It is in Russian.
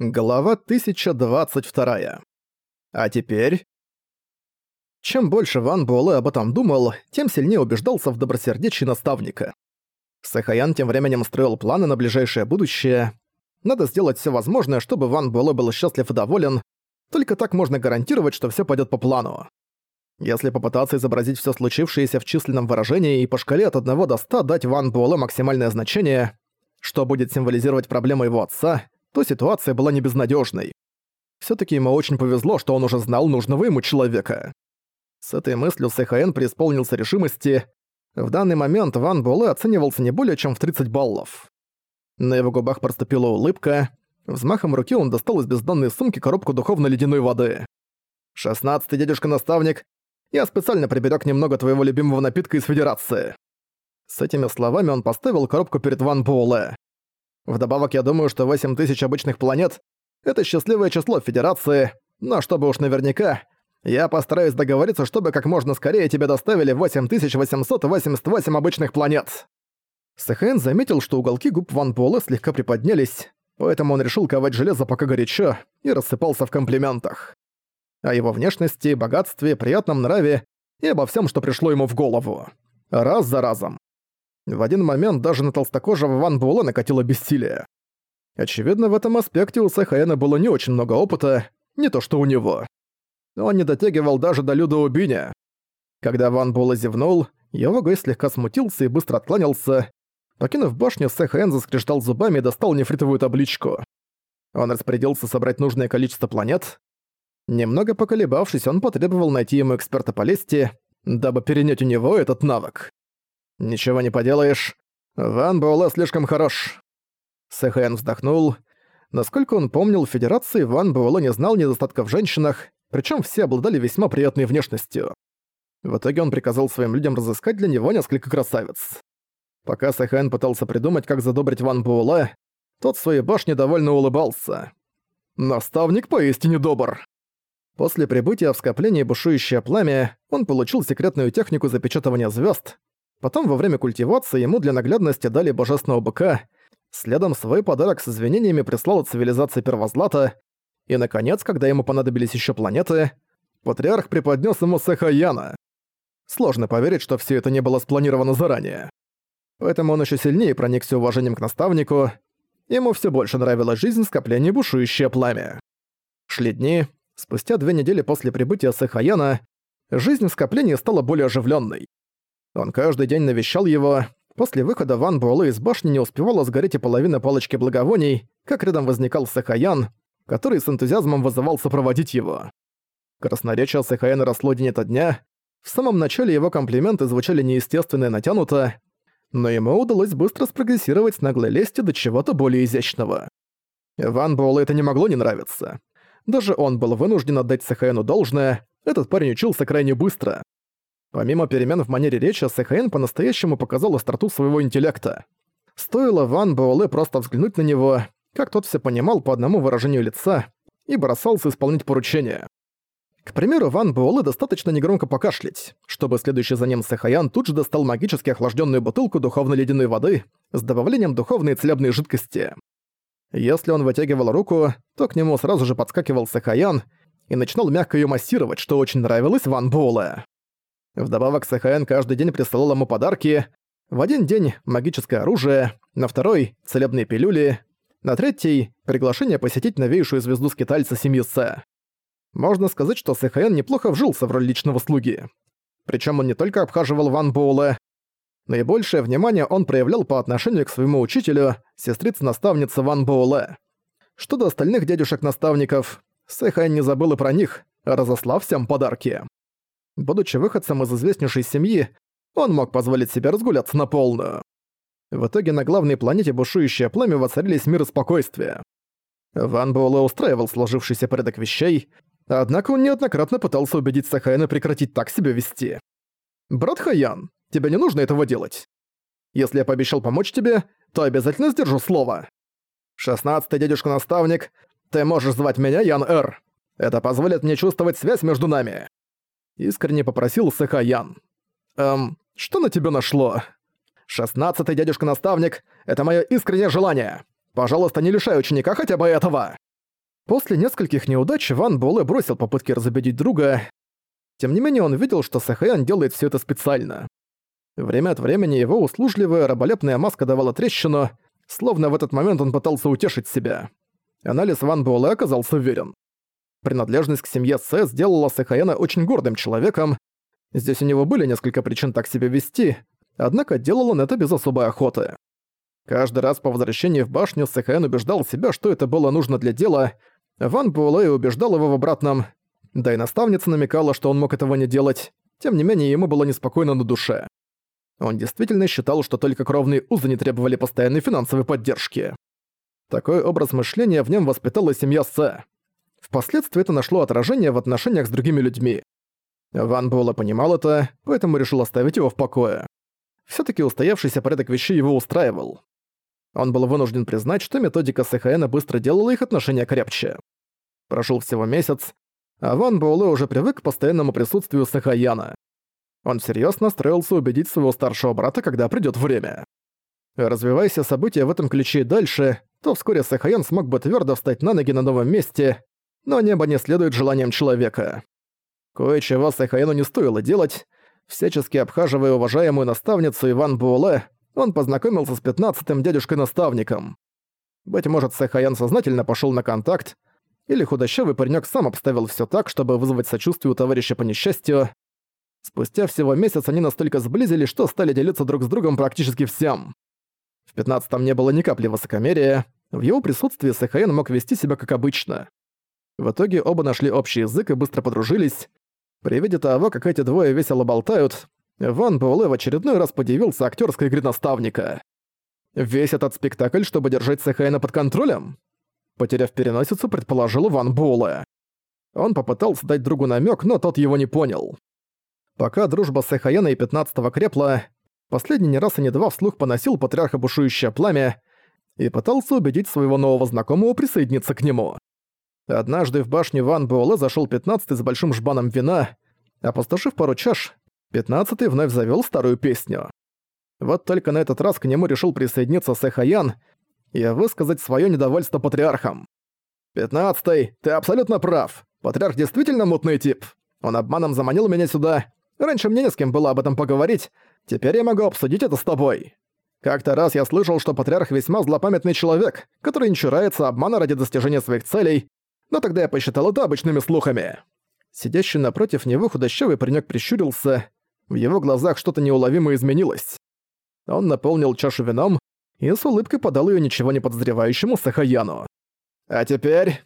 Глава 1022. А теперь... Чем больше Ван Буэлэ об этом думал, тем сильнее убеждался в добросердечии наставника. Сэхаян тем временем строил планы на ближайшее будущее. Надо сделать все возможное, чтобы Ван Буэлэ был счастлив и доволен, только так можно гарантировать, что все пойдет по плану. Если попытаться изобразить все случившееся в численном выражении и по шкале от 1 до 100 дать Ван Буэлэ максимальное значение, что будет символизировать проблему его отца — то ситуация была не безнадежной. Всё-таки ему очень повезло, что он уже знал нужного ему человека. С этой мыслью СХН преисполнился решимости. В данный момент Ван Буэлэ оценивался не более чем в 30 баллов. На его губах проступила улыбка. Взмахом руки он достал из бездонной сумки коробку духовной ледяной воды. «Шестнадцатый дедушка-наставник, я специально приберег немного твоего любимого напитка из Федерации». С этими словами он поставил коробку перед Ван Буэлэ. Вдобавок, я думаю, что 8000 обычных планет — это счастливое число Федерации, но чтобы уж наверняка, я постараюсь договориться, чтобы как можно скорее тебе доставили 8888 обычных планет». Сэхэн заметил, что уголки губ Ван Буэлэ слегка приподнялись, поэтому он решил ковать железо пока горячо и рассыпался в комплиментах. О его внешности, богатстве, приятном нраве и обо всем, что пришло ему в голову. Раз за разом. В один момент даже на толстокожего Ван Буэлэ накатило бессилие. Очевидно, в этом аспекте у Сэхаэна было не очень много опыта, не то что у него. Он не дотягивал даже до Люда Убиня. Когда Ван Буэлэ зевнул, его гость слегка смутился и быстро откланялся. Покинув башню, Сэхаэн заскрежетал зубами и достал нефритовую табличку. Он распорядился собрать нужное количество планет. Немного поколебавшись, он потребовал найти ему эксперта по лести, дабы перенять у него этот навык. «Ничего не поделаешь. Ван Буэлэ слишком хорош». Сэхэн вздохнул. Насколько он помнил, в Федерации Ван Буэлэ не знал недостатков в женщинах, причем все обладали весьма приятной внешностью. В итоге он приказал своим людям разыскать для него несколько красавиц. Пока Сэхэн пытался придумать, как задобрить Ван Буэлэ, тот в своей башне довольно улыбался. «Наставник поистине добр». После прибытия в скопление бушующее пламя, он получил секретную технику запечатывания звезд, Потом во время культивации ему для наглядности дали божественного быка, следом свой подарок с извинениями прислал от цивилизации Первозлата, и, наконец, когда ему понадобились еще планеты, патриарх преподнес ему Сахаяна. Сложно поверить, что все это не было спланировано заранее. Поэтому он еще сильнее проникся уважением к наставнику, ему все больше нравилась жизнь скопления бушующее пламя. Шли дни, спустя две недели после прибытия Сахаяна, жизнь в скоплении стала более оживленной. Он каждый день навещал его. После выхода Ван Буэлэ из башни не успевала сгореть и половина палочки благовоний, как рядом возникал Сахаян, который с энтузиазмом вызывал сопроводить его. Красноречие Сахаяна росло день ото дня. В самом начале его комплименты звучали неестественно и натянуто, но ему удалось быстро спрогрессировать с наглой лести до чего-то более изящного. Ван Буэлэ это не могло не нравиться. Даже он был вынужден отдать Сахаяну должное, этот парень учился крайне быстро. Помимо перемен в манере речи, Сэхаэн по-настоящему показал остроту своего интеллекта. Стоило Ван Буэлэ просто взглянуть на него, как тот все понимал по одному выражению лица и бросался исполнять поручения. К примеру, Ван Буэлэ достаточно негромко покашлять, чтобы следующий за ним Сэхаян тут же достал магически охлажденную бутылку духовной ледяной воды с добавлением духовной целебной жидкости. Если он вытягивал руку, то к нему сразу же подскакивал Сэхаян и начинал мягко ее массировать, что очень нравилось Ван Буэлэ. Вдобавок СХН каждый день присылал ему подарки. В один день – магическое оружие, на второй – целебные пилюли, на третий – приглашение посетить новейшую звезду скитальца семьи Сэ. Можно сказать, что СХН неплохо вжился в роль личного слуги. Причем он не только обхаживал Ван Боула, наибольшее внимание он проявлял по отношению к своему учителю, сестрице-наставнице Ван Боуле. Что до остальных дядюшек-наставников, Сэхайн не забыл и про них, разослав всем подарки. Будучи выходцем из известнейшей семьи, он мог позволить себе разгуляться на полную. В итоге на главной планете бушующее пламя воцарились мир и спокойствие. Ван Буэлэ устраивал сложившийся порядок вещей, однако он неоднократно пытался убедить Сахаяна прекратить так себя вести. «Брат Хаян, тебе не нужно этого делать. Если я пообещал помочь тебе, то обязательно сдержу слово. Шестнадцатый дядюшка-наставник, ты можешь звать меня Ян Эр. Это позволит мне чувствовать связь между нами. Искренне попросил Сахаян. «Эм, что на тебя нашло?» «Шестнадцатый дядюшка-наставник — это мое искреннее желание. Пожалуйста, не лишай ученика хотя бы этого!» После нескольких неудач Ван Буэлэ бросил попытки разобедить друга. Тем не менее, он видел, что Сэхаян делает все это специально. Время от времени его услужливая раболепная маска давала трещину, словно в этот момент он пытался утешить себя. Анализ Ван Буэлэ оказался верен. Принадлежность к семье Сэ сделала Сэхаяна очень гордым человеком. Здесь у него были несколько причин так себя вести, однако делал он это без особой охоты. Каждый раз по возвращении в башню Сэхаян убеждал себя, что это было нужно для дела. Ван Буэлэ убеждал его в обратном, да и наставница намекала, что он мог этого не делать. Тем не менее, ему было неспокойно на душе. Он действительно считал, что только кровные узы не требовали постоянной финансовой поддержки. Такой образ мышления в нем воспитала семья Сэ. Впоследствии это нашло отражение в отношениях с другими людьми. Ван Буэлэ понимал это, поэтому решил оставить его в покое. все таки устоявшийся порядок вещей его устраивал. Он был вынужден признать, что методика СХН быстро делала их отношения крепче. Прошел всего месяц, а Ван Буэлэ уже привык к постоянному присутствию Сахаяна. Он всерьёз настроился убедить своего старшего брата, когда придёт время. Развивайся события в этом ключе дальше, то вскоре Сахаян смог бы твёрдо встать на ноги на новом месте, но небо не следует желаниям человека. Кое-чего Сахаяну не стоило делать. Всячески обхаживая уважаемую наставницу Иван Буэлэ, он познакомился с пятнадцатым дядюшкой-наставником. Быть может, Сахаян сознательно пошёл на контакт, или худощавый паренёк сам обставил всё так, чтобы вызвать сочувствие у товарища по несчастью. Спустя всего месяц они настолько сблизились, что стали делиться друг с другом практически всем. В пятнадцатом не было ни капли высокомерия, в его присутствии Сахаян мог вести себя как обычно. В итоге оба нашли общий язык и быстро подружились. При виде того, как эти двое весело болтают, Ван Буэлэ в очередной раз подивился актерской игре наставника. Весь этот спектакль, чтобы держать Сэхайна под контролем? Потеряв переносицу, предположил Ван Буэлэ. Он попытался дать другу намек, но тот его не понял. Пока дружба Сэхаяна и 15-го крепла, последний не раз и не два вслух поносил патриарха бушующее пламя и пытался убедить своего нового знакомого присоединиться к нему. Однажды в башню Ван Буэлэ зашёл 15-й с большим жбаном вина, опустошив пару чаш, Пятнадцатый вновь завёл старую песню. Вот только на этот раз к нему решил присоединиться Сэхаян и высказать своё недовольство патриархам. «Пятнадцатый, ты абсолютно прав. Патриарх действительно мутный тип. Он обманом заманил меня сюда. Раньше мне не с кем было об этом поговорить, теперь я могу обсудить это с тобой. Как-то раз я слышал, что патриарх весьма злопамятный человек, который не чурается обмана ради достижения своих целей, но тогда я посчитал это обычными слухами». Сидящий напротив него худощавый паренёк прищурился, в его глазах что-то неуловимо изменилось. Он наполнил чашу вином и с улыбкой подал её ничего не подозревающему Сахаяну. «А теперь...»